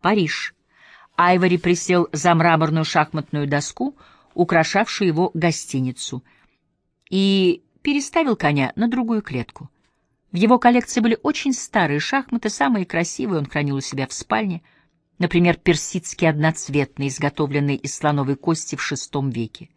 Париж. Айвори присел за мраморную шахматную доску, украшавшую его гостиницу, и переставил коня на другую клетку. В его коллекции были очень старые шахматы, самые красивые он хранил у себя в спальне, например, персидские одноцветные, изготовленные из слоновой кости в VI веке.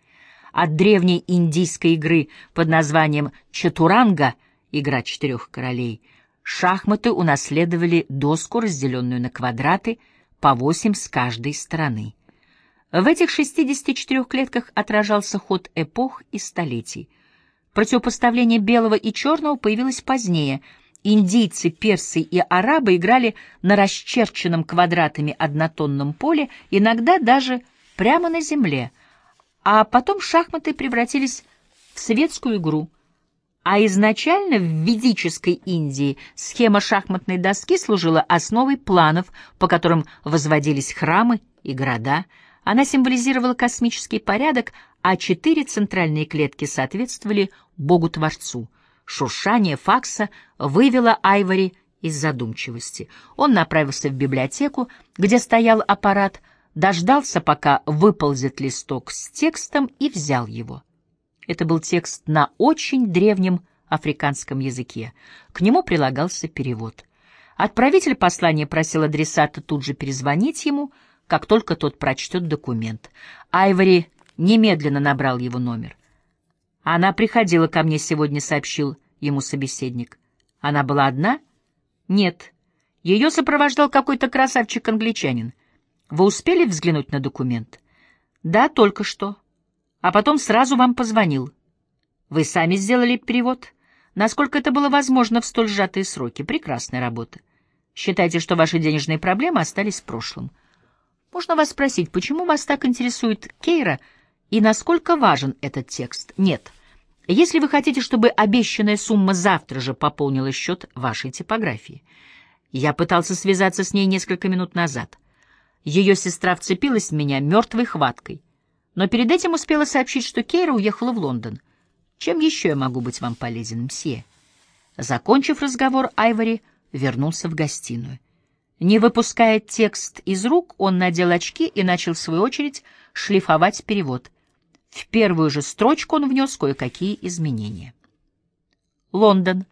От древней индийской игры под названием «Чатуранга» — игра четырех королей — Шахматы унаследовали доску, разделенную на квадраты, по восемь с каждой стороны. В этих 64 клетках отражался ход эпох и столетий. Противопоставление белого и черного появилось позднее. Индийцы, персы и арабы играли на расчерченном квадратами однотонном поле, иногда даже прямо на земле, а потом шахматы превратились в светскую игру — а изначально в ведической Индии схема шахматной доски служила основой планов, по которым возводились храмы и города. Она символизировала космический порядок, а четыре центральные клетки соответствовали Богу-творцу. Шуршание факса вывело Айвори из задумчивости. Он направился в библиотеку, где стоял аппарат, дождался, пока выползет листок с текстом, и взял его. Это был текст на очень древнем африканском языке. К нему прилагался перевод. Отправитель послания просил адресата тут же перезвонить ему, как только тот прочтет документ. Айвори немедленно набрал его номер. «Она приходила ко мне сегодня», — сообщил ему собеседник. «Она была одна?» «Нет. Ее сопровождал какой-то красавчик-англичанин. Вы успели взглянуть на документ?» «Да, только что а потом сразу вам позвонил. Вы сами сделали перевод? Насколько это было возможно в столь сжатые сроки? Прекрасная работа. Считайте, что ваши денежные проблемы остались в прошлом. Можно вас спросить, почему вас так интересует Кейра и насколько важен этот текст? Нет. Если вы хотите, чтобы обещанная сумма завтра же пополнила счет вашей типографии. Я пытался связаться с ней несколько минут назад. Ее сестра вцепилась в меня мертвой хваткой но перед этим успела сообщить, что Кейра уехала в Лондон. Чем еще я могу быть вам полезен, мсье? Закончив разговор, Айвори вернулся в гостиную. Не выпуская текст из рук, он надел очки и начал, в свою очередь, шлифовать перевод. В первую же строчку он внес кое-какие изменения. Лондон.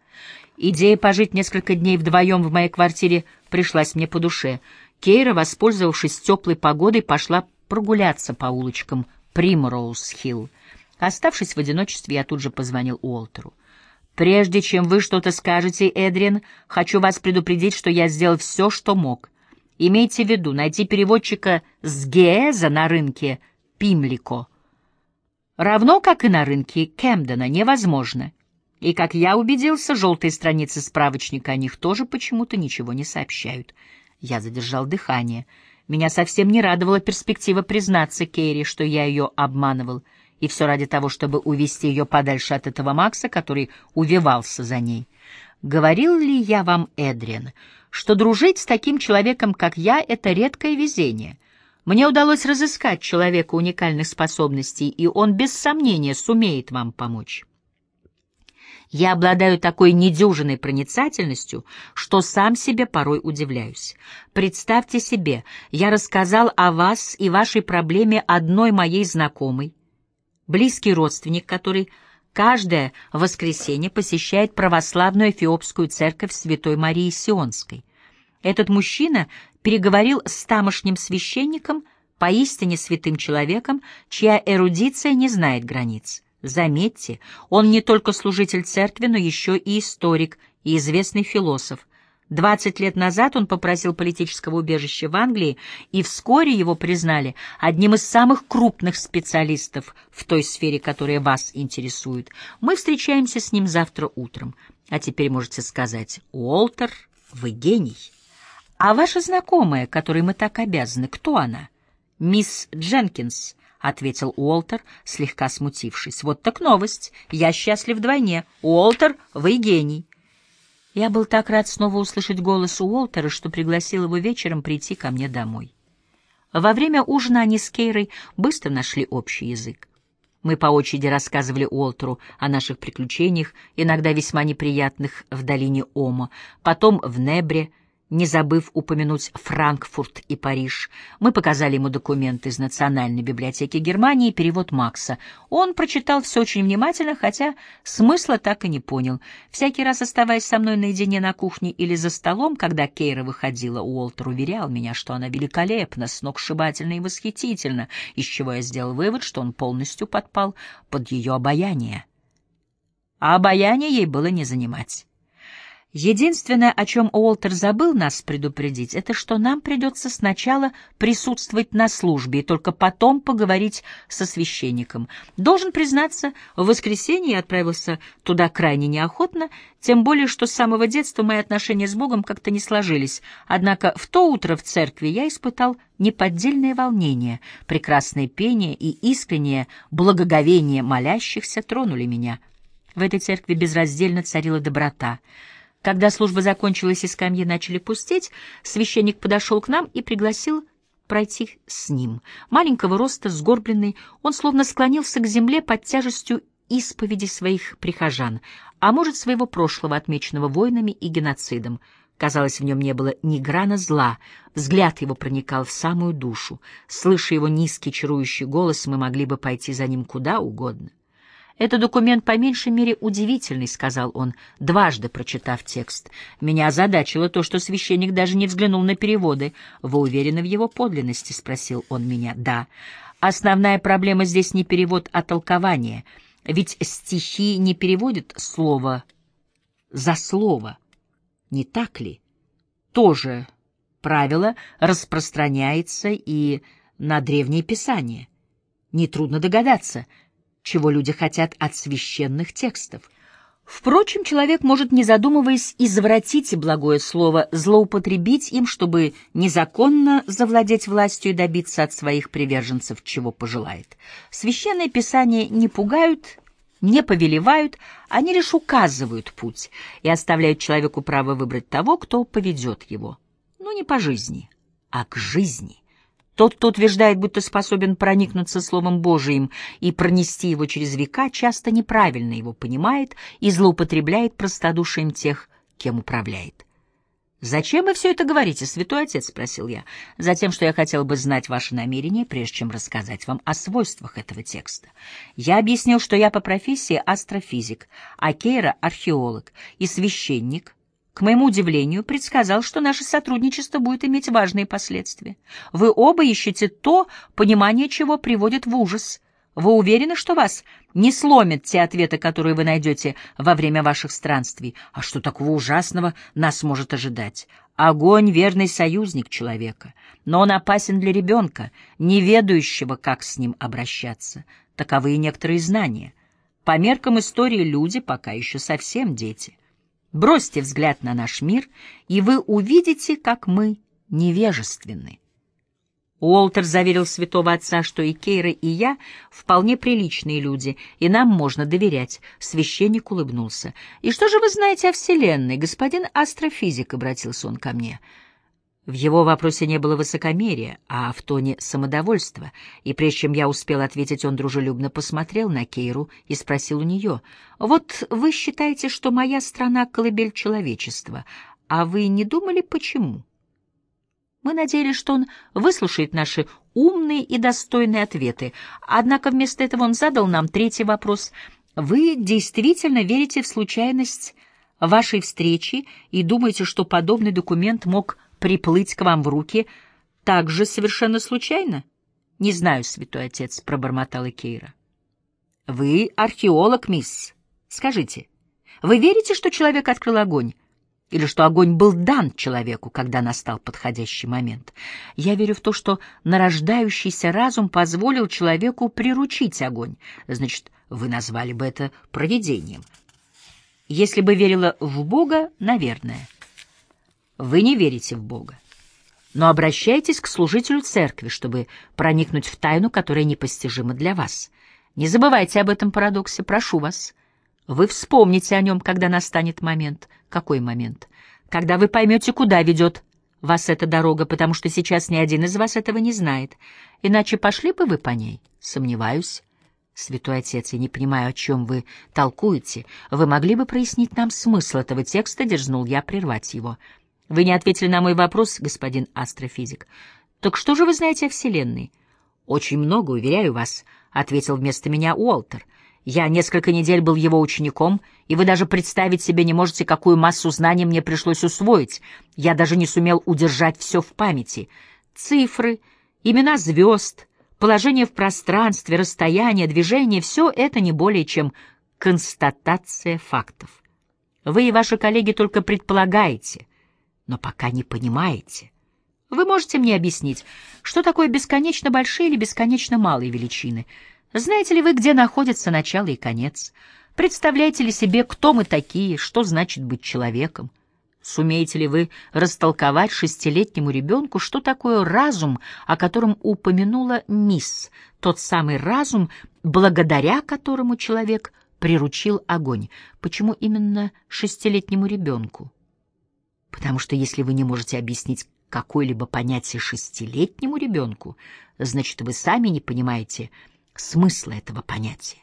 Идея пожить несколько дней вдвоем в моей квартире пришлась мне по душе. Кейра, воспользовавшись теплой погодой, пошла прогуляться по улочкам Примроуз-Хилл. Оставшись в одиночестве, я тут же позвонил Уолтеру. «Прежде чем вы что-то скажете, Эдриан, хочу вас предупредить, что я сделал все, что мог. Имейте в виду, найти переводчика с Геэза на рынке Пимлико, равно как и на рынке Кемдена, невозможно. И, как я убедился, желтые страницы справочника о них тоже почему-то ничего не сообщают». Я задержал дыхание — меня совсем не радовала перспектива признаться Керри, что я ее обманывал, и все ради того, чтобы увести ее подальше от этого Макса, который увивался за ней. Говорил ли я вам, Эдриан, что дружить с таким человеком, как я, — это редкое везение? Мне удалось разыскать человека уникальных способностей, и он без сомнения сумеет вам помочь. Я обладаю такой недюжиной проницательностью, что сам себе порой удивляюсь. Представьте себе, я рассказал о вас и вашей проблеме одной моей знакомой, близкий родственник, который каждое воскресенье посещает православную эфиопскую церковь Святой Марии Сионской. Этот мужчина переговорил с тамошним священником, поистине святым человеком, чья эрудиция не знает границ. Заметьте, он не только служитель церкви, но еще и историк, и известный философ. Двадцать лет назад он попросил политического убежища в Англии, и вскоре его признали одним из самых крупных специалистов в той сфере, которая вас интересует. Мы встречаемся с ним завтра утром. А теперь можете сказать, Уолтер, вы гений. А ваша знакомая, которой мы так обязаны, кто она? Мисс Дженкинс, — ответил Уолтер, слегка смутившись. — Вот так новость. Я счастлив вдвойне. Уолтер, вы гений. Я был так рад снова услышать голос Уолтера, что пригласил его вечером прийти ко мне домой. Во время ужина они с Кейрой быстро нашли общий язык. Мы по очереди рассказывали Уолтеру о наших приключениях, иногда весьма неприятных в долине Омо, потом в Небре, не забыв упомянуть Франкфурт и Париж. Мы показали ему документы из Национальной библиотеки Германии перевод Макса. Он прочитал все очень внимательно, хотя смысла так и не понял. Всякий раз, оставаясь со мной наедине на кухне или за столом, когда Кейра выходила, Уолтер уверял меня, что она великолепна, сногсшибательна и восхитительна, из чего я сделал вывод, что он полностью подпал под ее обаяние. А обаяние ей было не занимать. Единственное, о чем Уолтер забыл нас предупредить, это что нам придется сначала присутствовать на службе и только потом поговорить со священником. Должен признаться, в воскресенье я отправился туда крайне неохотно, тем более, что с самого детства мои отношения с Богом как-то не сложились. Однако в то утро в церкви я испытал неподдельное волнение, прекрасное пение и искреннее благоговение молящихся тронули меня. В этой церкви безраздельно царила доброта — когда служба закончилась и скамьи начали пустеть, священник подошел к нам и пригласил пройти с ним. Маленького роста, сгорбленный, он словно склонился к земле под тяжестью исповеди своих прихожан, а может, своего прошлого, отмеченного войнами и геноцидом. Казалось, в нем не было ни грана зла, взгляд его проникал в самую душу. Слыша его низкий чарующий голос, мы могли бы пойти за ним куда угодно. «Это документ по меньшей мере удивительный», — сказал он, дважды прочитав текст. «Меня озадачило то, что священник даже не взглянул на переводы. Вы уверены в его подлинности?» — спросил он меня. «Да. Основная проблема здесь не перевод, а толкование. Ведь стихи не переводят слово за слово. Не так ли? Тоже правило распространяется и на древние писания. Нетрудно догадаться — чего люди хотят от священных текстов. Впрочем, человек может, не задумываясь, извратить благое слово, злоупотребить им, чтобы незаконно завладеть властью и добиться от своих приверженцев, чего пожелает. Священные писания не пугают, не повелевают, они лишь указывают путь и оставляют человеку право выбрать того, кто поведет его. Но не по жизни, а к жизни. Тот, кто утверждает, будто способен проникнуться Словом Божиим и пронести его через века, часто неправильно его понимает и злоупотребляет простодушием тех, кем управляет. «Зачем вы все это говорите, святой отец?» — спросил я. «Затем, что я хотел бы знать ваши намерения, прежде чем рассказать вам о свойствах этого текста. Я объяснил, что я по профессии астрофизик, а Кейра — археолог и священник — к моему удивлению, предсказал, что наше сотрудничество будет иметь важные последствия. Вы оба ищете то, понимание чего приводит в ужас. Вы уверены, что вас не сломят те ответы, которые вы найдете во время ваших странствий? А что такого ужасного нас может ожидать? Огонь — верный союзник человека, но он опасен для ребенка, не ведающего, как с ним обращаться. Таковы и некоторые знания. По меркам истории люди пока еще совсем дети. Бросьте взгляд на наш мир, и вы увидите, как мы невежественны. Уолтер заверил святого отца, что и Кейра, и я вполне приличные люди, и нам можно доверять. Священник улыбнулся. «И что же вы знаете о Вселенной, господин астрофизик?» — обратился он ко мне. — в его вопросе не было высокомерия, а в тоне самодовольства, и прежде чем я успел ответить, он дружелюбно посмотрел на Кейру и спросил у нее, «Вот вы считаете, что моя страна — колыбель человечества, а вы не думали, почему?» Мы надеялись, что он выслушает наши умные и достойные ответы, однако вместо этого он задал нам третий вопрос. «Вы действительно верите в случайность вашей встречи и думаете, что подобный документ мог приплыть к вам в руки так же совершенно случайно? — Не знаю, святой отец, — пробормотала Кейра. — Вы археолог, мисс. Скажите, вы верите, что человек открыл огонь? Или что огонь был дан человеку, когда настал подходящий момент? Я верю в то, что нарождающийся разум позволил человеку приручить огонь. Значит, вы назвали бы это провидением. Если бы верила в Бога, наверное — вы не верите в Бога. Но обращайтесь к служителю церкви, чтобы проникнуть в тайну, которая непостижима для вас. Не забывайте об этом парадоксе, прошу вас. Вы вспомните о нем, когда настанет момент. Какой момент? Когда вы поймете, куда ведет вас эта дорога, потому что сейчас ни один из вас этого не знает. Иначе пошли бы вы по ней? Сомневаюсь. Святой Отец, я не понимаю, о чем вы толкуете. Вы могли бы прояснить нам смысл этого текста, дерзнул я прервать его. Вы не ответили на мой вопрос, господин астрофизик. Так что же вы знаете о Вселенной? Очень много, уверяю вас, — ответил вместо меня Уолтер. Я несколько недель был его учеником, и вы даже представить себе не можете, какую массу знаний мне пришлось усвоить. Я даже не сумел удержать все в памяти. Цифры, имена звезд, положение в пространстве, расстояние, движение — все это не более чем констатация фактов. Вы и ваши коллеги только предполагаете, но пока не понимаете. Вы можете мне объяснить, что такое бесконечно большие или бесконечно малые величины? Знаете ли вы, где находится начало и конец? Представляете ли себе, кто мы такие, что значит быть человеком? Сумеете ли вы растолковать шестилетнему ребенку, что такое разум, о котором упомянула мисс, тот самый разум, благодаря которому человек приручил огонь? Почему именно шестилетнему ребенку? Потому что если вы не можете объяснить какое-либо понятие шестилетнему ребенку, значит, вы сами не понимаете смысла этого понятия.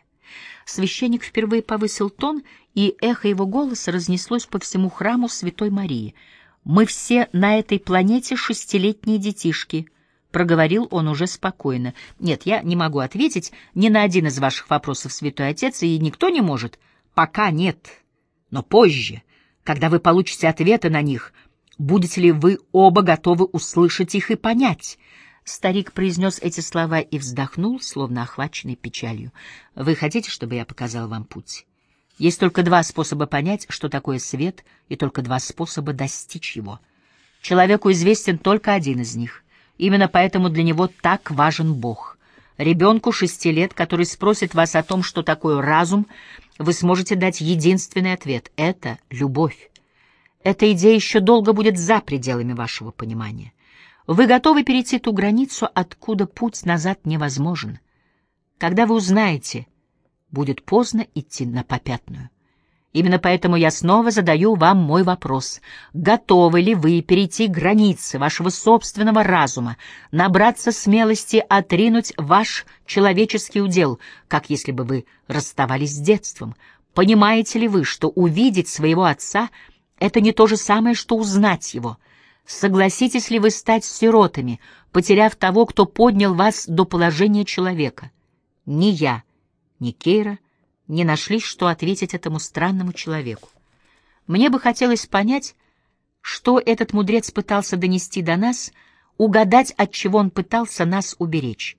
Священник впервые повысил тон, и эхо его голоса разнеслось по всему храму Святой Марии. «Мы все на этой планете шестилетние детишки», — проговорил он уже спокойно. «Нет, я не могу ответить ни на один из ваших вопросов, Святой Отец, и никто не может. Пока нет. Но позже, когда вы получите ответы на них, будете ли вы оба готовы услышать их и понять?» Старик произнес эти слова и вздохнул, словно охваченный печалью. «Вы хотите, чтобы я показал вам путь? Есть только два способа понять, что такое свет, и только два способа достичь его. Человеку известен только один из них. Именно поэтому для него так важен Бог. Ребенку шести лет, который спросит вас о том, что такое разум, вы сможете дать единственный ответ — это любовь. Эта идея еще долго будет за пределами вашего понимания. Вы готовы перейти ту границу, откуда путь назад невозможен. Когда вы узнаете, будет поздно идти на попятную. Именно поэтому я снова задаю вам мой вопрос. Готовы ли вы перейти границы вашего собственного разума, набраться смелости отринуть ваш человеческий удел, как если бы вы расставались с детством? Понимаете ли вы, что увидеть своего отца — это не то же самое, что узнать его — Согласитесь ли вы стать сиротами, потеряв того, кто поднял вас до положения человека? Ни я, ни Кейра не нашлись, что ответить этому странному человеку. Мне бы хотелось понять, что этот мудрец пытался донести до нас, угадать, от чего он пытался нас уберечь.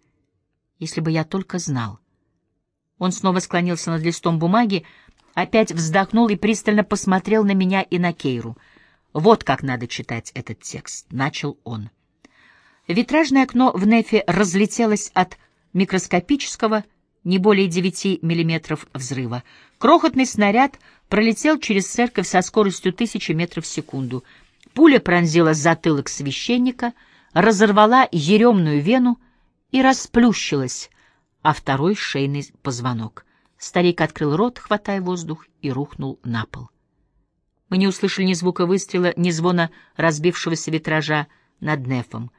Если бы я только знал. Он снова склонился над листом бумаги, опять вздохнул и пристально посмотрел на меня и на Кейру — вот как надо читать этот текст, начал он. Витражное окно в нефе разлетелось от микроскопического, не более 9 миллиметров взрыва. Крохотный снаряд пролетел через церковь со скоростью тысячи метров в секунду. Пуля пронзила затылок священника, разорвала еремную вену и расплющилась, а второй шейный позвонок. Старик открыл рот, хватая воздух, и рухнул на пол. Мы не услышали ни звука выстрела, ни звона разбившегося витража над нефом.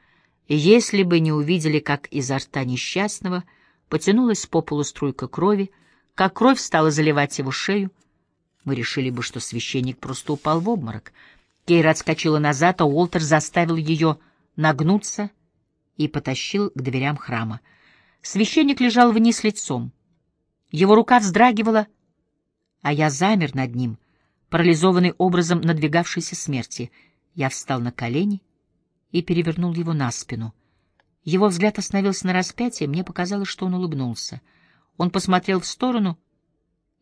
Если бы не увидели, как изо рта несчастного потянулась по полу струйка крови, как кровь стала заливать его шею, мы решили бы, что священник просто упал в обморок. Кейра отскочила назад, а Уолтер заставил ее нагнуться и потащил к дверям храма. Священник лежал вниз лицом. Его рука вздрагивала, а я замер над ним — парализованный образом надвигавшейся смерти. Я встал на колени и перевернул его на спину. Его взгляд остановился на распятии, мне показалось, что он улыбнулся. Он посмотрел в сторону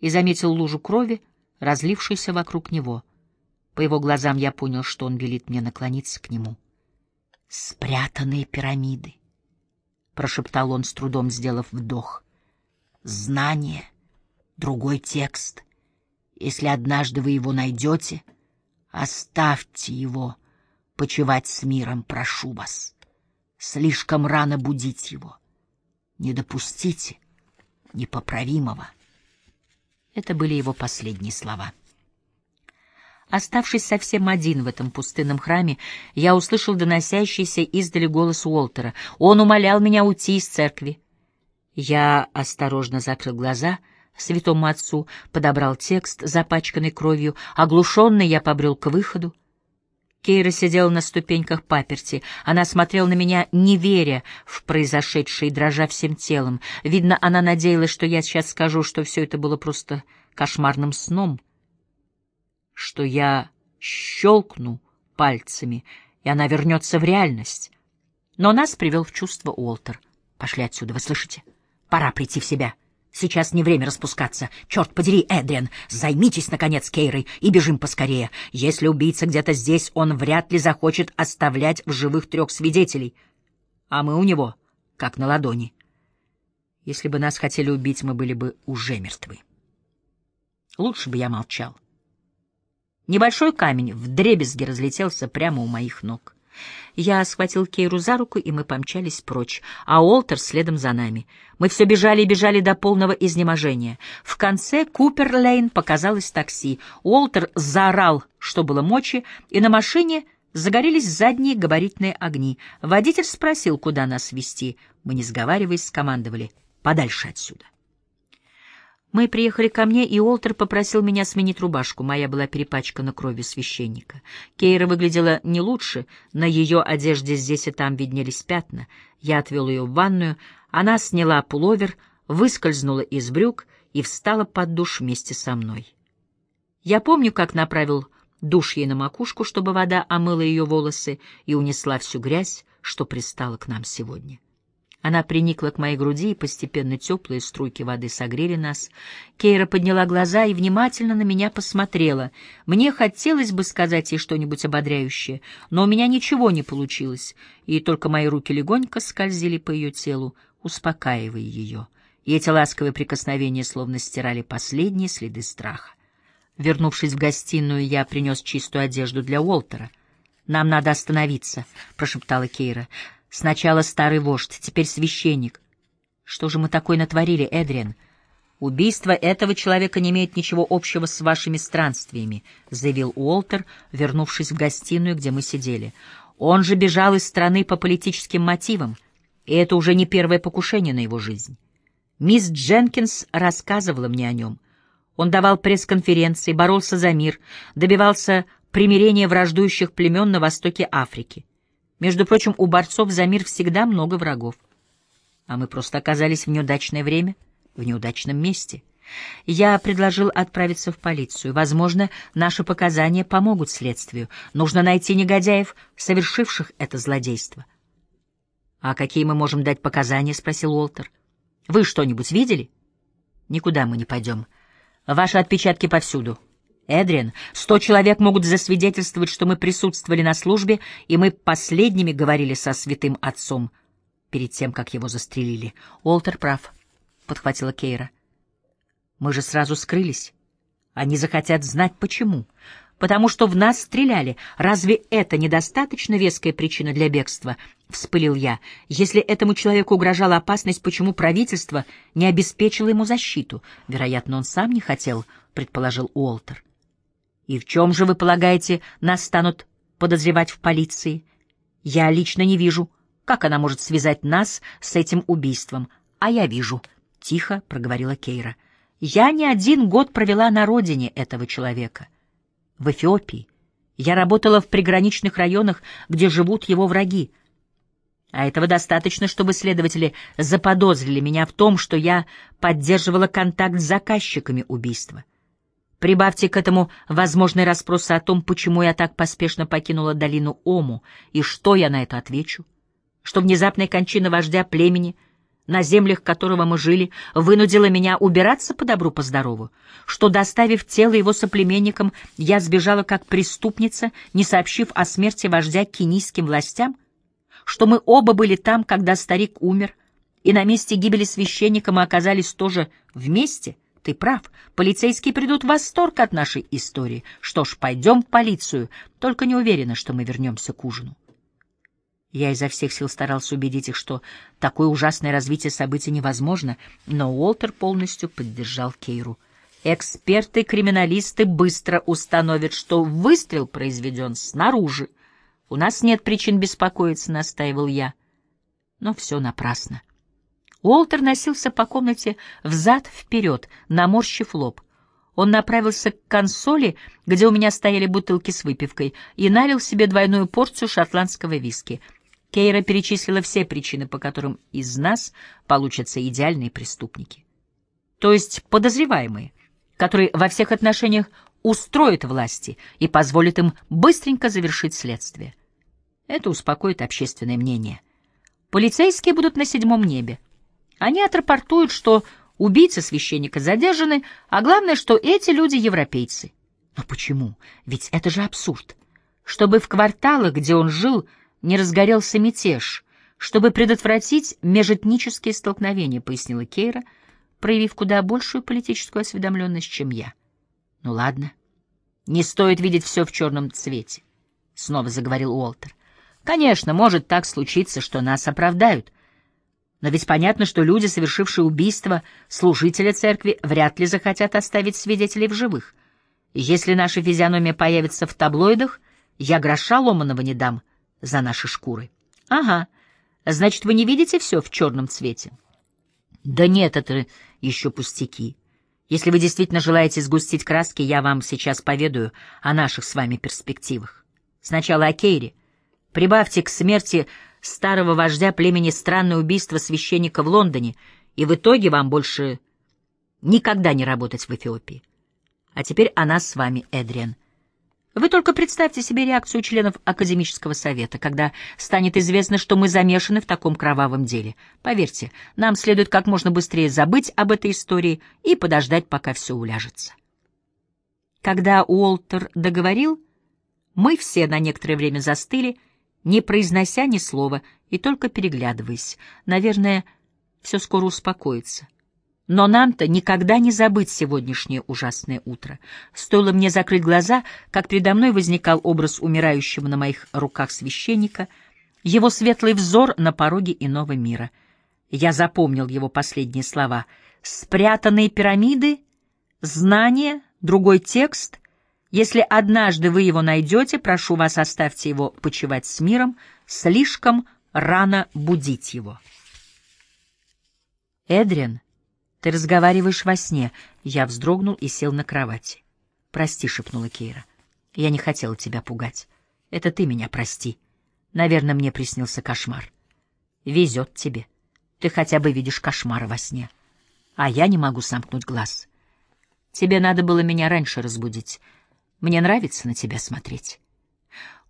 и заметил лужу крови, разлившуюся вокруг него. По его глазам я понял, что он велит мне наклониться к нему. «Спрятанные пирамиды», — прошептал он, с трудом сделав вдох. «Знание, другой текст, если однажды вы его найдете, оставьте его почивать с миром, прошу вас. Слишком рано будить его. Не допустите непоправимого. Это были его последние слова. Оставшись совсем один в этом пустынном храме, я услышал доносящийся издали голос Уолтера. Он умолял меня уйти из церкви. Я осторожно закрыл глаза — святому отцу, подобрал текст, запачканный кровью. Оглушенный я побрел к выходу. Кейра сидела на ступеньках паперти. Она смотрела на меня, не веря в произошедшее дрожа всем телом. Видно, она надеялась, что я сейчас скажу, что все это было просто кошмарным сном, что я щелкну пальцами, и она вернется в реальность. Но нас привел в чувство Уолтер. «Пошли отсюда, вы слышите? Пора прийти в себя». Сейчас не время распускаться. Черт подери, Эдриан, займитесь, наконец, Кейрой и бежим поскорее. Если убийца где-то здесь, он вряд ли захочет оставлять в живых трех свидетелей. А мы у него, как на ладони. Если бы нас хотели убить, мы были бы уже мертвы. Лучше бы я молчал. Небольшой камень вдребезги разлетелся прямо у моих ног. Я схватил Кейру за руку, и мы помчались прочь, а Уолтер следом за нами. Мы все бежали и бежали до полного изнеможения. В конце Купер-Лейн показалось такси. Уолтер заорал, что было мочи, и на машине загорелись задние габаритные огни. Водитель спросил, куда нас везти. Мы, не сговариваясь, скомандовали «подальше отсюда». Мы приехали ко мне, и Олтер попросил меня сменить рубашку. Моя была перепачкана кровью священника. Кейра выглядела не лучше, на ее одежде здесь и там виднелись пятна. Я отвел ее в ванную, она сняла пуловер, выскользнула из брюк и встала под душ вместе со мной. Я помню, как направил душ ей на макушку, чтобы вода омыла ее волосы и унесла всю грязь, что пристала к нам сегодня. Она приникла к моей груди, и постепенно теплые струйки воды согрели нас. Кейра подняла глаза и внимательно на меня посмотрела. Мне хотелось бы сказать ей что-нибудь ободряющее, но у меня ничего не получилось, и только мои руки легонько скользили по ее телу, успокаивая ее. И эти ласковые прикосновения словно стирали последние следы страха. Вернувшись в гостиную, я принес чистую одежду для Уолтера. «Нам надо остановиться», — прошептала Кейра. Сначала старый вождь, теперь священник. Что же мы такое натворили, Эдриан? Убийство этого человека не имеет ничего общего с вашими странствиями, заявил Уолтер, вернувшись в гостиную, где мы сидели. Он же бежал из страны по политическим мотивам, и это уже не первое покушение на его жизнь. Мисс Дженкинс рассказывала мне о нем. Он давал пресс-конференции, боролся за мир, добивался примирения враждующих племен на востоке Африки. Между прочим, у борцов за мир всегда много врагов. А мы просто оказались в неудачное время, в неудачном месте. Я предложил отправиться в полицию. Возможно, наши показания помогут следствию. Нужно найти негодяев, совершивших это злодейство. — А какие мы можем дать показания? — спросил Уолтер. — Вы что-нибудь видели? — Никуда мы не пойдем. Ваши отпечатки повсюду. Эдриан, сто человек могут засвидетельствовать, что мы присутствовали на службе, и мы последними говорили со святым отцом перед тем, как его застрелили. Уолтер прав, — подхватила Кейра. Мы же сразу скрылись. Они захотят знать, почему. Потому что в нас стреляли. Разве это недостаточно веская причина для бегства? — вспылил я. Если этому человеку угрожала опасность, почему правительство не обеспечило ему защиту? Вероятно, он сам не хотел, — предположил Уолтер. И в чем же, вы полагаете, нас станут подозревать в полиции? Я лично не вижу, как она может связать нас с этим убийством. А я вижу, — тихо проговорила Кейра. Я не один год провела на родине этого человека. В Эфиопии. Я работала в приграничных районах, где живут его враги. А этого достаточно, чтобы следователи заподозрили меня в том, что я поддерживала контакт с заказчиками убийства. Прибавьте к этому возможные расспросы о том, почему я так поспешно покинула долину Ому, и что я на это отвечу. Что внезапная кончина вождя племени, на землях которого мы жили, вынудила меня убираться по добру, по здорову. Что, доставив тело его соплеменникам, я сбежала как преступница, не сообщив о смерти вождя кенийским властям. Что мы оба были там, когда старик умер, и на месте гибели священника мы оказались тоже вместе — ты прав. Полицейские придут в восторг от нашей истории. Что ж, пойдем в полицию. Только не уверена, что мы вернемся к ужину. Я изо всех сил старался убедить их, что такое ужасное развитие событий невозможно, но Уолтер полностью поддержал Кейру. Эксперты-криминалисты быстро установят, что выстрел произведен снаружи. У нас нет причин беспокоиться, настаивал я. Но все напрасно. Уолтер носился по комнате взад-вперед, наморщив лоб. он направился к консоли, где у меня стояли бутылки с выпивкой, и налил себе двойную порцию шотландского виски. Кейра перечислила все причины, по которым из нас получатся идеальные преступники. То есть подозреваемые, которые во всех отношениях устроят власти и позволят им быстренько завершить следствие. Это успокоит общественное мнение. Полицейские будут на седьмом небе. Они отрапортуют, что убийцы священника задержаны, а главное, что эти люди европейцы. Но почему? Ведь это же абсурд. Чтобы в кварталах, где он жил, не разгорелся мятеж, чтобы предотвратить межэтнические столкновения, пояснила Кейра, проявив куда большую политическую осведомленность, чем я. Ну ладно, не стоит видеть все в черном цвете, — снова заговорил Уолтер. Конечно, может так случиться, что нас оправдают. Но ведь понятно, что люди, совершившие убийство служителя церкви, вряд ли захотят оставить свидетелей в живых. Если наша физиономия появится в таблоидах, я гроша ломаного не дам за наши шкуры. Ага, значит, вы не видите все в черном цвете? Да нет, это еще пустяки. Если вы действительно желаете сгустить краски, я вам сейчас поведаю о наших с вами перспективах. Сначала о Кейре. Прибавьте к смерти старого вождя племени странное убийство священника в Лондоне, и в итоге вам больше никогда не работать в Эфиопии. А теперь о нас с вами, Эдриан. Вы только представьте себе реакцию членов Академического совета, когда станет известно, что мы замешаны в таком кровавом деле. Поверьте, нам следует как можно быстрее забыть об этой истории и подождать, пока все уляжется. Когда Уолтер договорил, мы все на некоторое время застыли, не произнося ни слова и только переглядываясь. Наверное, все скоро успокоится. Но нам-то никогда не забыть сегодняшнее ужасное утро. Стоило мне закрыть глаза, как передо мной возникал образ умирающего на моих руках священника, его светлый взор на пороге иного мира. Я запомнил его последние слова. «Спрятанные пирамиды, знания, другой текст — если однажды вы его найдете, прошу вас, оставьте его почивать с миром, слишком рано будить его. Эдриан, ты разговариваешь во сне. Я вздрогнул и сел на кровати. Прости, шепнула Кейра. Я не хотела тебя пугать. Это ты меня прости. Наверное, мне приснился кошмар. Везет тебе. Ты хотя бы видишь кошмары во сне. А я не могу сомкнуть глаз. Тебе надо было меня раньше разбудить. Мне нравится на тебя смотреть.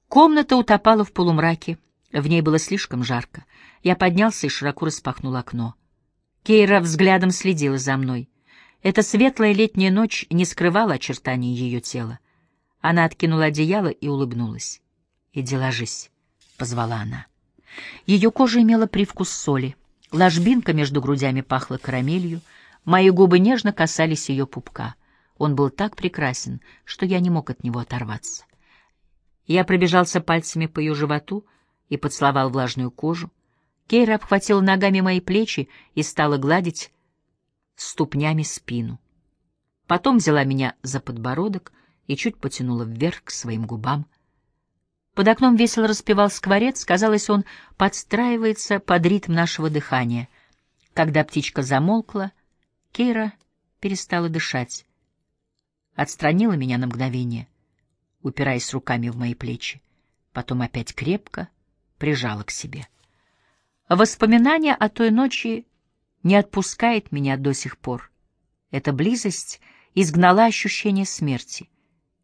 Комната утопала в полумраке, в ней было слишком жарко. Я поднялся и широко распахнул окно. Кейра взглядом следила за мной. Эта светлая летняя ночь не скрывала очертаний ее тела. Она откинула одеяло и улыбнулась. «Иди ложись», — позвала она. Ее кожа имела привкус соли. Ложбинка между грудями пахла карамелью. Мои губы нежно касались ее пупка. Он был так прекрасен, что я не мог от него оторваться. Я пробежался пальцами по ее животу и поцеловал влажную кожу. Кейра обхватила ногами мои плечи и стала гладить ступнями спину. Потом взяла меня за подбородок и чуть потянула вверх к своим губам. Под окном весело распевал скворец, казалось, он подстраивается под ритм нашего дыхания. Когда птичка замолкла, Кейра перестала дышать отстранила меня на мгновение, упираясь руками в мои плечи, потом опять крепко прижала к себе. Воспоминание о той ночи не отпускает меня до сих пор. Эта близость изгнала ощущение смерти.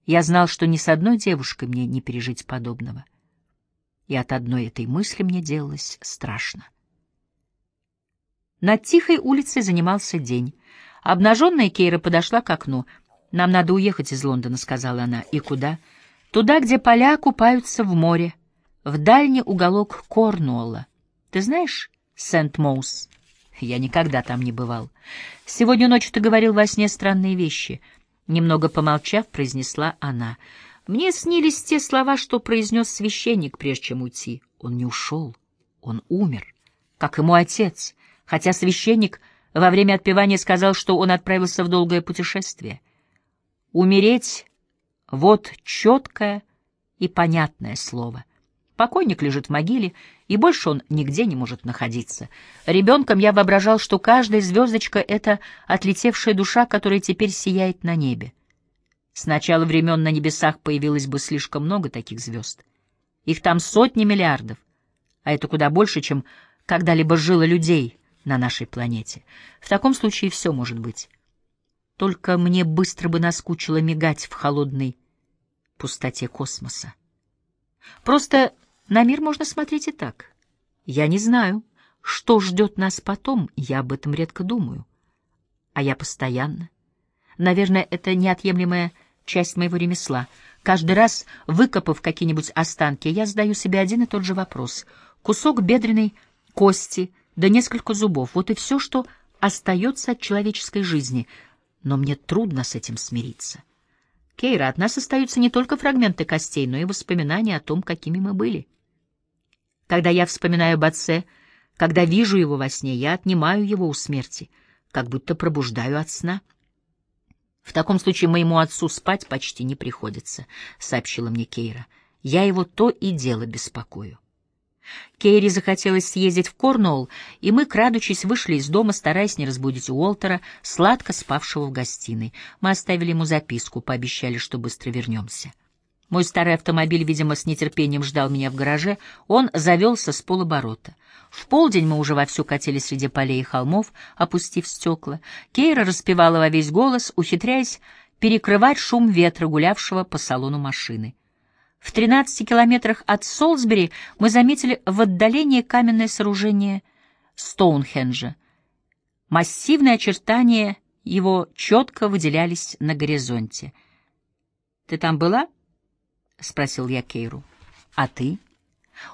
Я знал, что ни с одной девушкой мне не пережить подобного. И от одной этой мысли мне делалось страшно. Над тихой улицей занимался день. Обнаженная Кейра подошла к окну — «Нам надо уехать из Лондона», — сказала она. «И куда?» «Туда, где поля купаются в море, в дальний уголок Корнуолла. Ты знаешь Сент-Моус?» «Я никогда там не бывал. Сегодня ночью ты говорил во сне странные вещи». Немного помолчав, произнесла она. «Мне снились те слова, что произнес священник, прежде чем уйти. Он не ушел, он умер, как ему отец, хотя священник во время отпевания сказал, что он отправился в долгое путешествие». Умереть — вот четкое и понятное слово. Покойник лежит в могиле, и больше он нигде не может находиться. Ребенком я воображал, что каждая звездочка — это отлетевшая душа, которая теперь сияет на небе. С начала времен на небесах появилось бы слишком много таких звезд. Их там сотни миллиардов, а это куда больше, чем когда-либо жило людей на нашей планете. В таком случае все может быть. Только мне быстро бы наскучило мигать в холодной пустоте космоса. Просто на мир можно смотреть и так. Я не знаю, что ждет нас потом, я об этом редко думаю. А я постоянно. Наверное, это неотъемлемая часть моего ремесла. Каждый раз, выкопав какие-нибудь останки, я задаю себе один и тот же вопрос. Кусок бедренной кости, да несколько зубов — вот и все, что остается от человеческой жизни. Но мне трудно с этим смириться. Кейра, от нас остаются не только фрагменты костей, но и воспоминания о том, какими мы были. Когда я вспоминаю об отце, когда вижу его во сне, я отнимаю его у смерти, как будто пробуждаю от сна. В таком случае моему отцу спать почти не приходится, — сообщила мне Кейра. Я его то и дело беспокою. Кейри захотелось съездить в Корнуолл, и мы, крадучись, вышли из дома, стараясь не разбудить Уолтера, сладко спавшего в гостиной. Мы оставили ему записку, пообещали, что быстро вернемся. Мой старый автомобиль, видимо, с нетерпением ждал меня в гараже, он завелся с полоборота. В полдень мы уже вовсю катили среди полей и холмов, опустив стекла. Кейра распевала во весь голос, ухитряясь перекрывать шум ветра, гулявшего по салону машины. В 13 километрах от Солсбери мы заметили в отдалении каменное сооружение Стоунхенджа. Массивные очертания его четко выделялись на горизонте. «Ты там была?» — спросил я Кейру. «А ты?»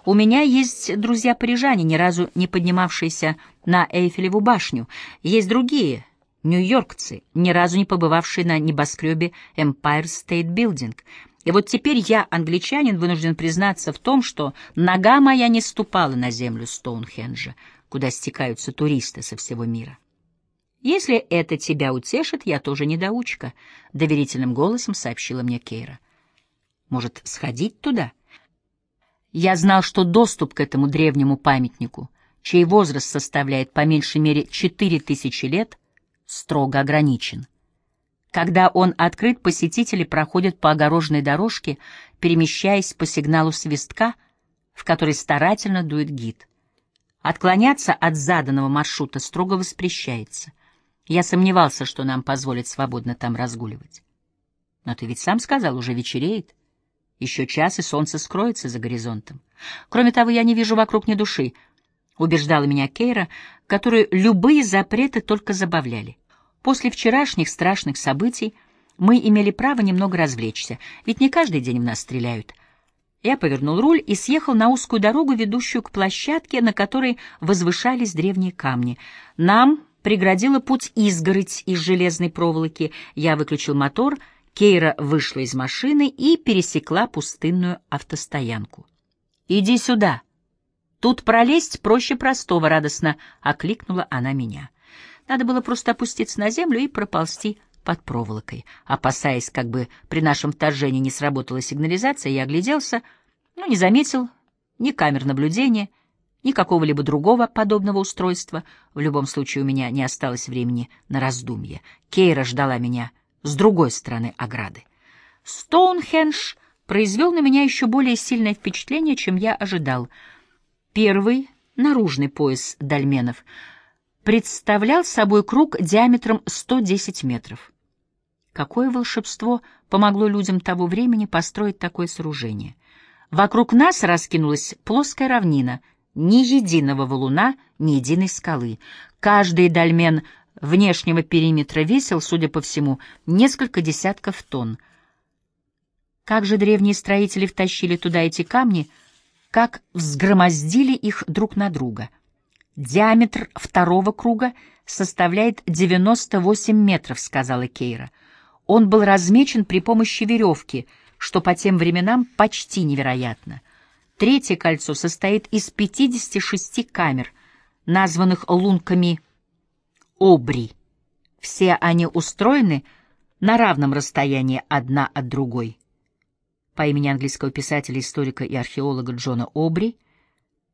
«У меня есть друзья-парижане, ни разу не поднимавшиеся на Эйфелеву башню. Есть другие, нью-йоркцы, ни разу не побывавшие на небоскребе Empire State Building. И вот теперь я, англичанин, вынужден признаться в том, что нога моя не ступала на землю Стоунхенджа, куда стекаются туристы со всего мира. «Если это тебя утешит, я тоже недоучка», — доверительным голосом сообщила мне Кейра. — может, сходить туда? Я знал, что доступ к этому древнему памятнику, чей возраст составляет по меньшей мере четыре тысячи лет, строго ограничен. Когда он открыт, посетители проходят по огороженной дорожке, перемещаясь по сигналу свистка, в который старательно дует гид. Отклоняться от заданного маршрута строго воспрещается. Я сомневался, что нам позволят свободно там разгуливать. Но ты ведь сам сказал, уже вечереет. Еще час, и солнце скроется за горизонтом. Кроме того, я не вижу вокруг ни души, — убеждала меня Кейра, которую любые запреты только забавляли. После вчерашних страшных событий мы имели право немного развлечься, ведь не каждый день в нас стреляют. Я повернул руль и съехал на узкую дорогу, ведущую к площадке, на которой возвышались древние камни. Нам преградила путь изгородь из железной проволоки. Я выключил мотор — Кейра вышла из машины и пересекла пустынную автостоянку. «Иди сюда. Тут пролезть проще простого», — радостно окликнула она меня. Надо было просто опуститься на землю и проползти под проволокой. Опасаясь, как бы при нашем вторжении не сработала сигнализация, я огляделся, но не заметил ни камер наблюдения, ни какого-либо другого подобного устройства. В любом случае у меня не осталось времени на раздумье. Кейра ждала меня с другой стороны ограды. Стоунхендж произвел на меня еще более сильное впечатление, чем я ожидал. Первый, наружный пояс дольменов, представлял собой круг диаметром 110 метров. Какое волшебство помогло людям того времени построить такое сооружение? Вокруг нас раскинулась плоская равнина, ни единого валуна, ни единой скалы. Каждый дольмен внешнего периметра весил, судя по всему, несколько десятков тонн. Как же древние строители втащили туда эти камни, как взгромоздили их друг на друга. Диаметр второго круга составляет 98 метров, сказала Кейра. Он был размечен при помощи веревки, что по тем временам почти невероятно. Третье кольцо состоит из 56 камер, названных лунками обри. Все они устроены на равном расстоянии одна от другой. по имени английского писателя, историка и археолога Джона Обри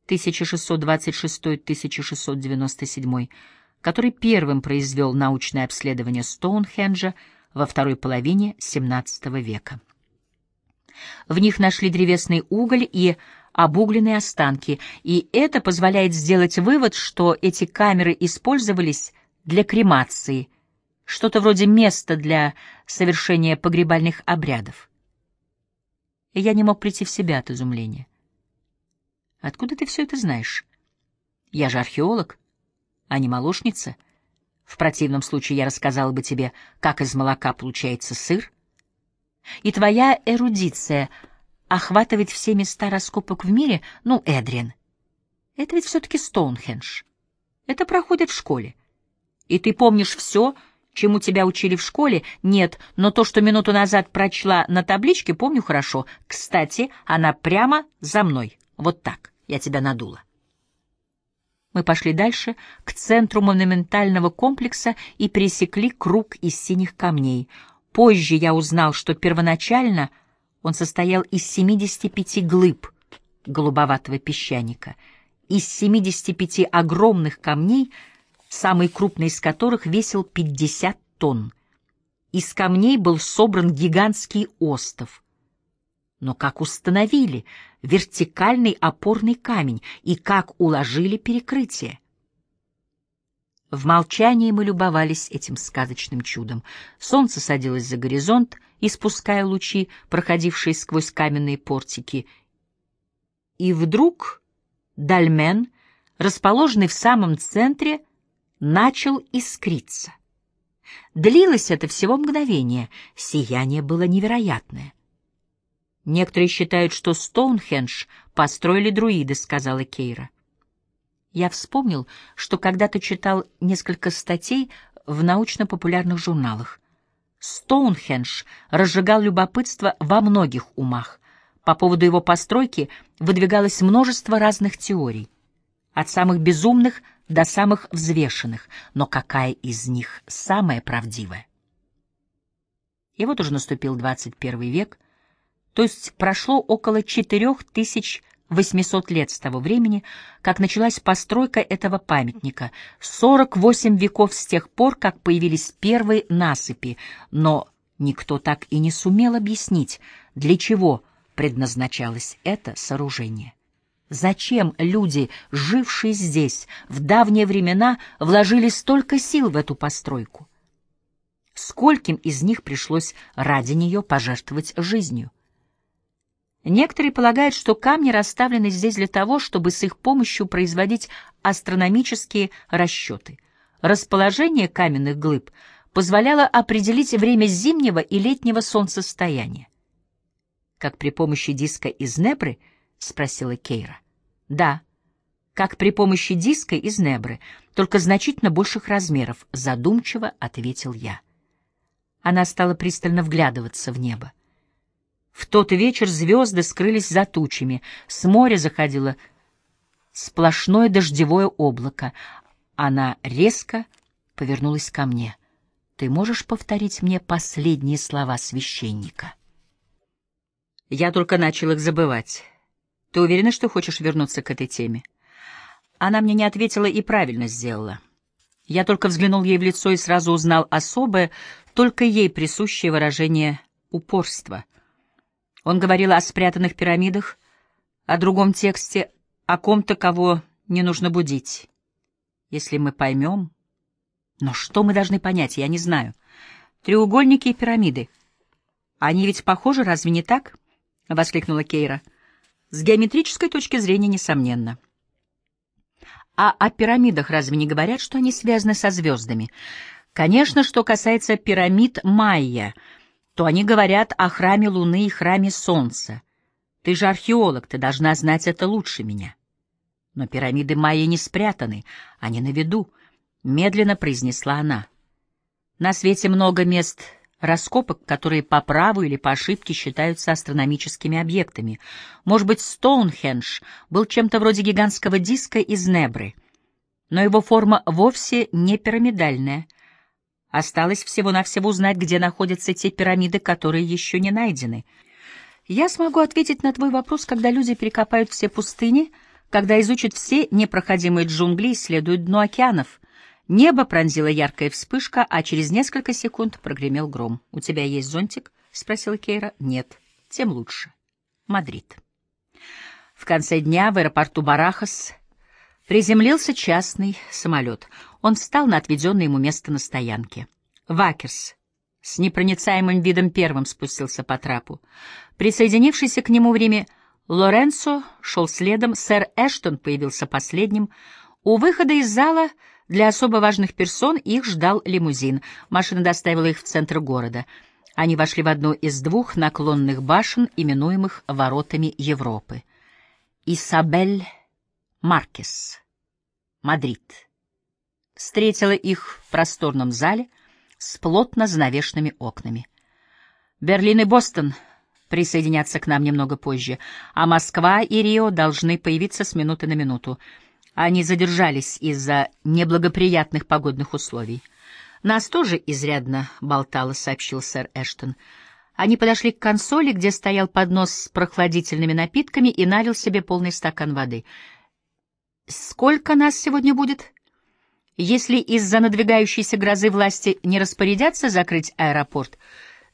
1626-1697, который первым произвел научное обследование Стоунхенджа во второй половине XVII века. В них нашли древесный уголь и обугленные останки, и это позволяет сделать вывод, что эти камеры использовались для кремации, что-то вроде места для совершения погребальных обрядов. Я не мог прийти в себя от изумления. Откуда ты все это знаешь? Я же археолог, а не молочница. В противном случае я рассказала бы тебе, как из молока получается сыр. И твоя эрудиция охватывает все места раскопок в мире, ну, Эдриан. Это ведь все-таки Стоунхендж. Это проходит в школе. И ты помнишь все, чему тебя учили в школе? Нет, но то, что минуту назад прочла на табличке, помню хорошо. Кстати, она прямо за мной. Вот так. Я тебя надула. Мы пошли дальше, к центру монументального комплекса и пересекли круг из синих камней. Позже я узнал, что первоначально он состоял из 75 глыб голубоватого песчаника. Из 75 огромных камней, самый крупный из которых весил 50 тонн. Из камней был собран гигантский остов — но как установили вертикальный опорный камень и как уложили перекрытие? В молчании мы любовались этим сказочным чудом. Солнце садилось за горизонт, испуская лучи, проходившие сквозь каменные портики. И вдруг дольмен, расположенный в самом центре, начал искриться. Длилось это всего мгновение, сияние было невероятное. Некоторые считают, что Стоунхендж построили друиды, сказала Кейра. Я вспомнил, что когда-то читал несколько статей в научно-популярных журналах. Стоунхендж разжигал любопытство во многих умах. По поводу его постройки выдвигалось множество разных теорий, от самых безумных до самых взвешенных, но какая из них самая правдивая? И вот уже наступил 21 век — то есть прошло около 4800 лет с того времени, как началась постройка этого памятника, 48 веков с тех пор, как появились первые насыпи, но никто так и не сумел объяснить, для чего предназначалось это сооружение. Зачем люди, жившие здесь в давние времена, вложили столько сил в эту постройку? Скольким из них пришлось ради нее пожертвовать жизнью? Некоторые полагают, что камни расставлены здесь для того, чтобы с их помощью производить астрономические расчеты. Расположение каменных глыб позволяло определить время зимнего и летнего солнцестояния. «Как при помощи диска из Небры?» — спросила Кейра. «Да, как при помощи диска из Небры, только значительно больших размеров», — задумчиво ответил я. Она стала пристально вглядываться в небо. В тот вечер звезды скрылись за тучами, с моря заходило сплошное дождевое облако. Она резко повернулась ко мне. «Ты можешь повторить мне последние слова священника?» Я только начал их забывать. Ты уверена, что хочешь вернуться к этой теме? Она мне не ответила и правильно сделала. Я только взглянул ей в лицо и сразу узнал особое, только ей присущее выражение упорства — он говорил о спрятанных пирамидах, о другом тексте, о ком-то, кого не нужно будить. Если мы поймем... Но что мы должны понять, я не знаю. Треугольники и пирамиды. Они ведь похожи, разве не так? — воскликнула Кейра. С геометрической точки зрения, несомненно. А о пирамидах разве не говорят, что они связаны со звездами? Конечно, что касается пирамид Майя — то они говорят о храме Луны и храме Солнца. Ты же археолог, ты должна знать это лучше меня. Но пирамиды майя не спрятаны, они на виду, — медленно произнесла она. На свете много мест раскопок, которые по праву или по ошибке считаются астрономическими объектами. Может быть, Стоунхендж был чем-то вроде гигантского диска из Небры, но его форма вовсе не пирамидальная — Осталось всего-навсего узнать, где находятся те пирамиды, которые еще не найдены. Я смогу ответить на твой вопрос, когда люди перекопают все пустыни, когда изучат все непроходимые джунгли и исследуют дно океанов. Небо пронзила яркая вспышка, а через несколько секунд прогремел гром. «У тебя есть зонтик?» — спросила Кейра. «Нет. Тем лучше. Мадрид». В конце дня в аэропорту Барахас приземлился частный самолет. Он встал на отведенное ему место на стоянке. Вакерс с непроницаемым видом первым спустился по трапу. Присоединившийся к нему в Риме Лоренцо шел следом, сэр Эштон появился последним. У выхода из зала для особо важных персон их ждал лимузин. Машина доставила их в центр города. Они вошли в одну из двух наклонных башен, именуемых «Воротами Европы». Исабель Маркес, Мадрид. Встретила их в просторном зале с плотно занавешенными окнами. Берлин и Бостон присоединятся к нам немного позже, а Москва и Рио должны появиться с минуты на минуту. Они задержались из-за неблагоприятных погодных условий. Нас тоже изрядно болтало, сообщил сэр Эштон. Они подошли к консоли, где стоял поднос с прохладительными напитками и налил себе полный стакан воды. «Сколько нас сегодня будет?» Если из-за надвигающейся грозы власти не распорядятся закрыть аэропорт,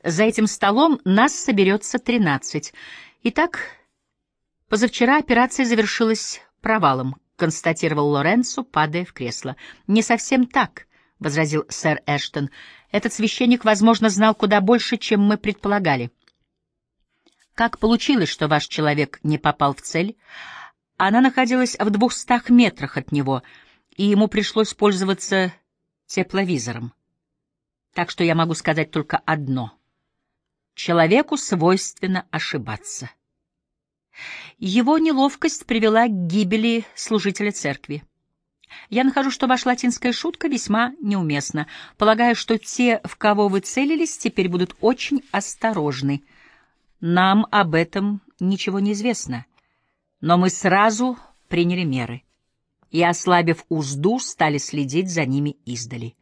за этим столом нас соберется тринадцать. Итак, позавчера операция завершилась провалом, констатировал Лоренцо, падая в кресло. Не совсем так, возразил сэр Эштон. Этот священник, возможно, знал куда больше, чем мы предполагали. Как получилось, что ваш человек не попал в цель? Она находилась в двухстах метрах от него — и ему пришлось пользоваться тепловизором. Так что я могу сказать только одно. Человеку свойственно ошибаться. Его неловкость привела к гибели служителя церкви. Я нахожу, что ваша латинская шутка весьма неуместна. Полагаю, что те, в кого вы целились, теперь будут очень осторожны. Нам об этом ничего не известно. Но мы сразу приняли меры и, ослабив узду, стали следить за ними издали.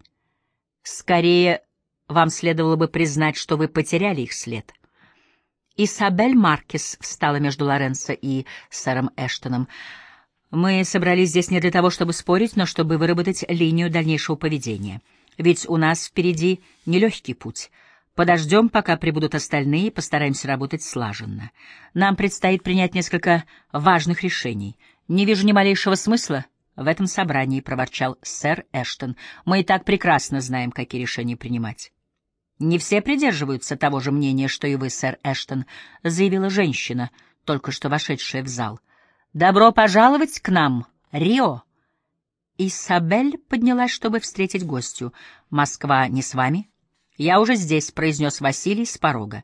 Скорее, вам следовало бы признать, что вы потеряли их след. Исабель Маркес встала между Лоренцо и сэром Эштоном. Мы собрались здесь не для того, чтобы спорить, но чтобы выработать линию дальнейшего поведения. Ведь у нас впереди нелегкий путь. Подождем, пока прибудут остальные, постараемся работать слаженно. Нам предстоит принять несколько важных решений. Не вижу ни малейшего смысла в этом собрании, — проворчал сэр Эштон. Мы и так прекрасно знаем, какие решения принимать. Не все придерживаются того же мнения, что и вы, сэр Эштон, — заявила женщина, только что вошедшая в зал. Добро пожаловать к нам, Рио. Исабель поднялась, чтобы встретить гостью. Москва не с вами? Я уже здесь, — произнес Василий с порога.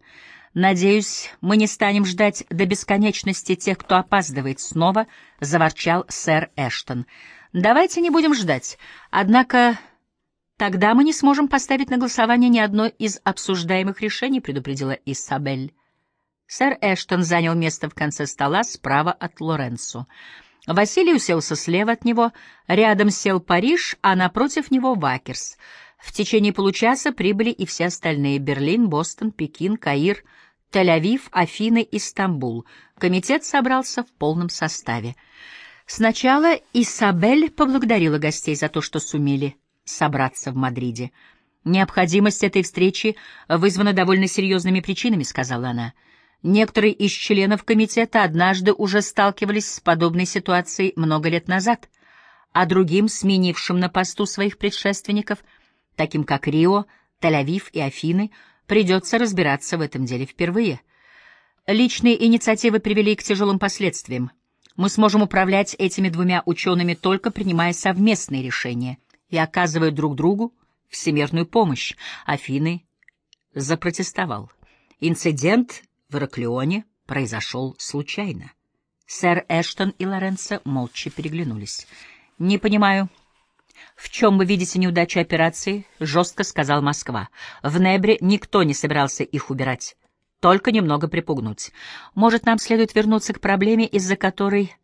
«Надеюсь, мы не станем ждать до бесконечности тех, кто опаздывает снова», — заворчал сэр Эштон. «Давайте не будем ждать. Однако тогда мы не сможем поставить на голосование ни одно из обсуждаемых решений», — предупредила Исабель. Сэр Эштон занял место в конце стола справа от Лоренцо. Василий уселся слева от него, рядом сел Париж, а напротив него Вакерс. В течение получаса прибыли и все остальные — Берлин, Бостон, Пекин, Каир — Тель-Авив, Афины и Стамбул. Комитет собрался в полном составе. Сначала Исабель поблагодарила гостей за то, что сумели собраться в Мадриде. «Необходимость этой встречи вызвана довольно серьезными причинами», — сказала она. «Некоторые из членов комитета однажды уже сталкивались с подобной ситуацией много лет назад, а другим, сменившим на посту своих предшественников, таким как Рио, Тель-Авив и Афины, — Придется разбираться в этом деле впервые. Личные инициативы привели к тяжелым последствиям. Мы сможем управлять этими двумя учеными только принимая совместные решения и оказывая друг другу всемирную помощь. Афины запротестовал. Инцидент в Ираклионе произошел случайно. Сэр Эштон и Лоренцо молча переглянулись. «Не понимаю», «В чем вы видите неудачу операции?» — жестко сказал Москва. «В Небре никто не собирался их убирать, только немного припугнуть. Может, нам следует вернуться к проблеме, из-за которой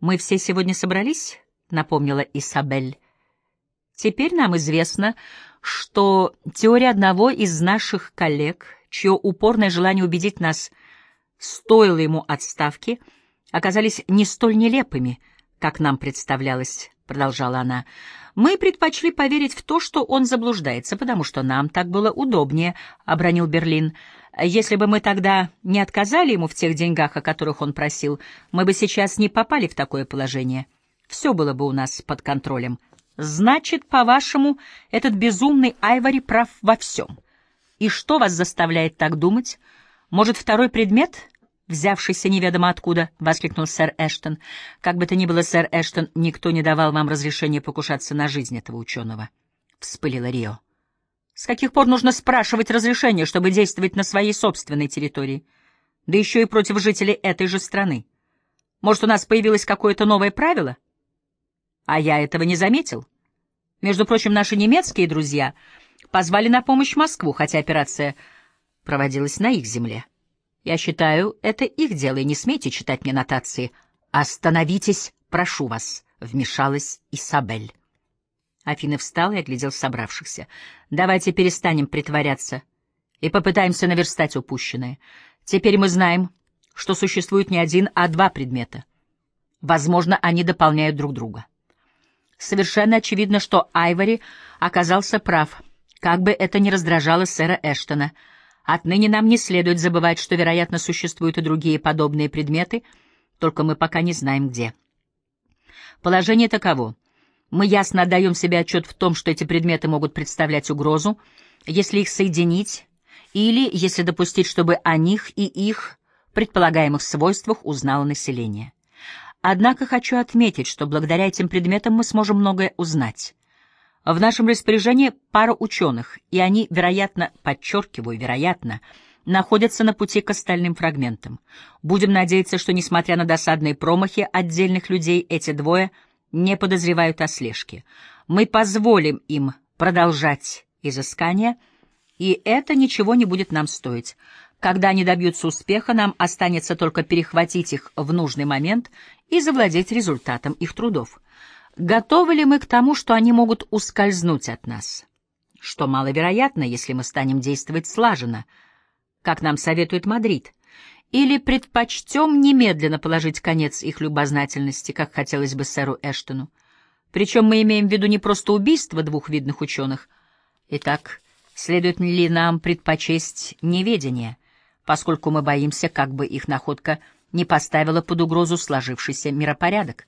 мы все сегодня собрались?» — напомнила Исабель. «Теперь нам известно, что теория одного из наших коллег, чье упорное желание убедить нас стоило ему отставки, оказались не столь нелепыми, как нам представлялось, — продолжала она. Мы предпочли поверить в то, что он заблуждается, потому что нам так было удобнее, — обронил Берлин. Если бы мы тогда не отказали ему в тех деньгах, о которых он просил, мы бы сейчас не попали в такое положение. Все было бы у нас под контролем. Значит, по-вашему, этот безумный Айвори прав во всем. И что вас заставляет так думать? Может, второй предмет, взявшийся неведомо откуда? — воскликнул сэр Эштон. Как бы то ни было, сэр Эштон, никто не давал вам разрешения покушаться на жизнь этого ученого. Вспылила Рио. С каких пор нужно спрашивать разрешение, чтобы действовать на своей собственной территории? Да еще и против жителей этой же страны. Может, у нас появилось какое-то новое правило? А я этого не заметил. Между прочим, наши немецкие друзья позвали на помощь Москву, хотя операция проводилась на их земле. Я считаю, это их дело, и не смейте читать мне нотации. «Остановитесь, прошу вас», — вмешалась Исабель. Афина встала и оглядел собравшихся. «Давайте перестанем притворяться и попытаемся наверстать упущенное. Теперь мы знаем, что существует не один, а два предмета. Возможно, они дополняют друг друга. Совершенно очевидно, что Айвори оказался прав, как бы это ни раздражало сэра Эштона. Отныне нам не следует забывать, что, вероятно, существуют и другие подобные предметы, только мы пока не знаем где. Положение таково. Мы ясно отдаем себе отчет в том, что эти предметы могут представлять угрозу, если их соединить, или если допустить, чтобы о них и их предполагаемых свойствах узнало население. Однако хочу отметить, что благодаря этим предметам мы сможем многое узнать. В нашем распоряжении пара ученых, и они, вероятно, подчеркиваю, вероятно, находятся на пути к остальным фрагментам. Будем надеяться, что, несмотря на досадные промахи отдельных людей, эти двое — не подозревают о слежке. Мы позволим им продолжать изыскание, и это ничего не будет нам стоить. Когда они добьются успеха, нам останется только перехватить их в нужный момент и завладеть результатом их трудов. Готовы ли мы к тому, что они могут ускользнуть от нас? Что маловероятно, если мы станем действовать слаженно, как нам советует Мадрид — или предпочтем немедленно положить конец их любознательности, как хотелось бы сэру Эштону. Причем мы имеем в виду не просто убийство двух видных ученых. Итак, следует ли нам предпочесть неведение, поскольку мы боимся, как бы их находка не поставила под угрозу сложившийся миропорядок?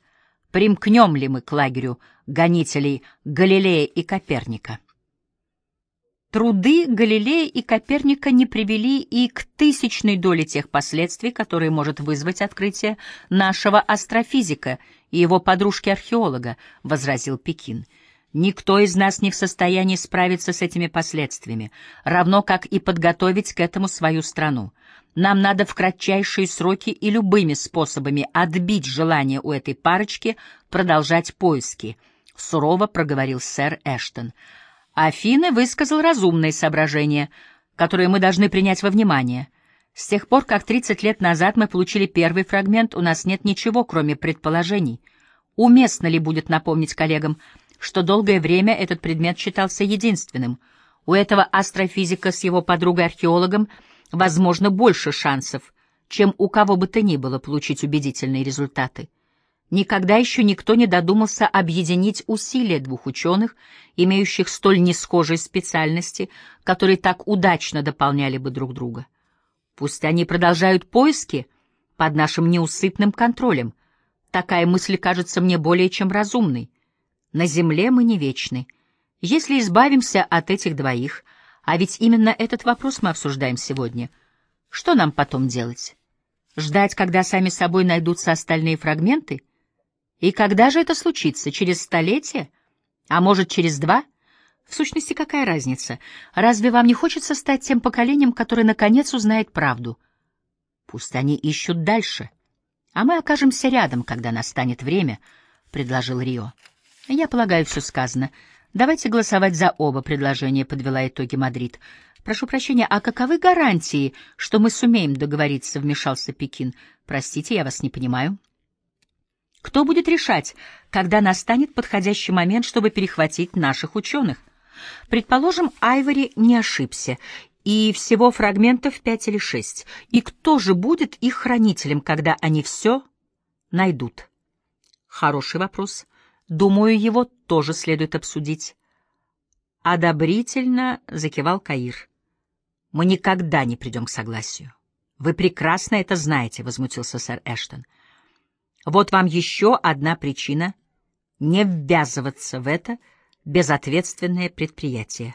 Примкнем ли мы к лагерю гонителей Галилея и Коперника? Труды Галилея и Коперника не привели и к тысячной доле тех последствий, которые может вызвать открытие нашего астрофизика и его подружки-археолога, — возразил Пекин. Никто из нас не в состоянии справиться с этими последствиями, равно как и подготовить к этому свою страну. Нам надо в кратчайшие сроки и любыми способами отбить желание у этой парочки продолжать поиски, — сурово проговорил сэр Эштон. Афины высказал разумные соображения, которые мы должны принять во внимание. С тех пор, как 30 лет назад мы получили первый фрагмент, у нас нет ничего, кроме предположений. Уместно ли будет напомнить коллегам, что долгое время этот предмет считался единственным? У этого астрофизика с его подругой-археологом, возможно, больше шансов, чем у кого бы то ни было получить убедительные результаты. Никогда еще никто не додумался объединить усилия двух ученых, имеющих столь несхожие специальности, которые так удачно дополняли бы друг друга. Пусть они продолжают поиски под нашим неусыпным контролем. Такая мысль кажется мне более чем разумной. На Земле мы не вечны. Если избавимся от этих двоих, а ведь именно этот вопрос мы обсуждаем сегодня, что нам потом делать? Ждать, когда сами собой найдутся остальные фрагменты — и когда же это случится? Через столетие? А может, через два? В сущности, какая разница? Разве вам не хочется стать тем поколением, которое наконец узнает правду? Пусть они ищут дальше. А мы окажемся рядом, когда настанет время, — предложил Рио. Я полагаю, все сказано. Давайте голосовать за оба предложения, — подвела итоги Мадрид. Прошу прощения, а каковы гарантии, что мы сумеем договориться, — вмешался Пекин. Простите, я вас не понимаю. Кто будет решать, когда настанет подходящий момент, чтобы перехватить наших ученых? Предположим, Айвори не ошибся, и всего фрагментов пять или шесть. И кто же будет их хранителем, когда они все найдут? Хороший вопрос. Думаю, его тоже следует обсудить. Одобрительно закивал Каир. Мы никогда не придем к согласию. Вы прекрасно это знаете, — возмутился сэр Эштон. Вот вам еще одна причина не ввязываться в это безответственное предприятие.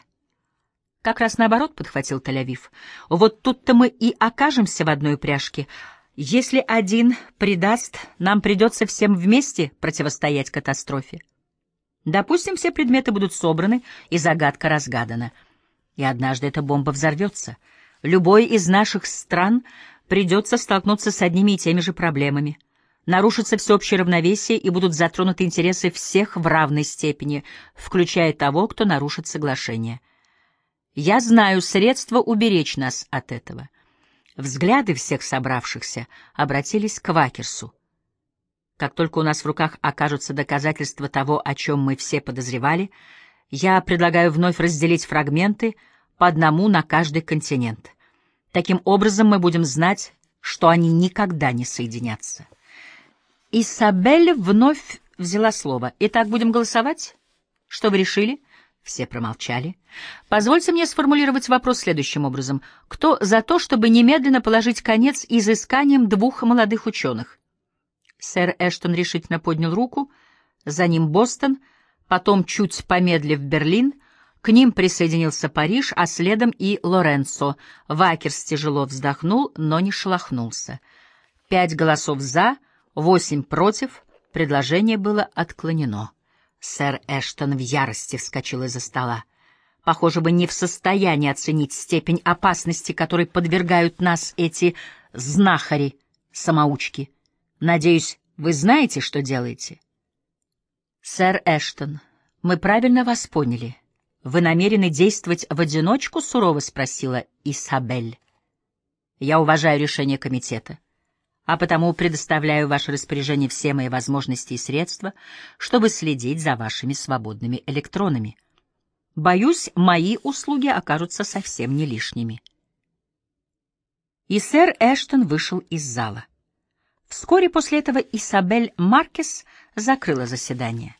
Как раз наоборот, — подхватил Тель-Авив. Вот тут-то мы и окажемся в одной упряжке. Если один предаст, нам придется всем вместе противостоять катастрофе. Допустим, все предметы будут собраны, и загадка разгадана. И однажды эта бомба взорвется. Любой из наших стран придется столкнуться с одними и теми же проблемами. Нарушится всеобщее равновесие, и будут затронуты интересы всех в равной степени, включая того, кто нарушит соглашение. Я знаю средства уберечь нас от этого. Взгляды всех собравшихся обратились к Вакерсу. Как только у нас в руках окажутся доказательства того, о чем мы все подозревали, я предлагаю вновь разделить фрагменты по одному на каждый континент. Таким образом мы будем знать, что они никогда не соединятся. Исабель вновь взяла слово. «Итак, будем голосовать? Что вы решили?» Все промолчали. Позвольте мне сформулировать вопрос следующим образом. Кто за то, чтобы немедленно положить конец изысканиям двух молодых ученых? Сэр Эштон решительно поднял руку, за ним Бостон, потом, чуть помедлив, Берлин, к ним присоединился Париж, а следом и Лоренцо. Вакерс тяжело вздохнул, но не шелохнулся. Пять голосов «за», восемь «против», предложение было отклонено. Сэр Эштон в ярости вскочил из-за стола. Похоже, бы не в состоянии оценить степень опасности, которой подвергают нас эти знахари-самоучки. Надеюсь, вы знаете, что делаете? Сэр Эштон, мы правильно вас поняли. Вы намерены действовать в одиночку? Сурово спросила Исабель. Я уважаю решение комитета а потому предоставляю в ваше распоряжение все мои возможности и средства, чтобы следить за вашими свободными электронами. Боюсь, мои услуги окажутся совсем не лишними. И сэр Эштон вышел из зала. Вскоре после этого Исабель Маркес закрыла заседание.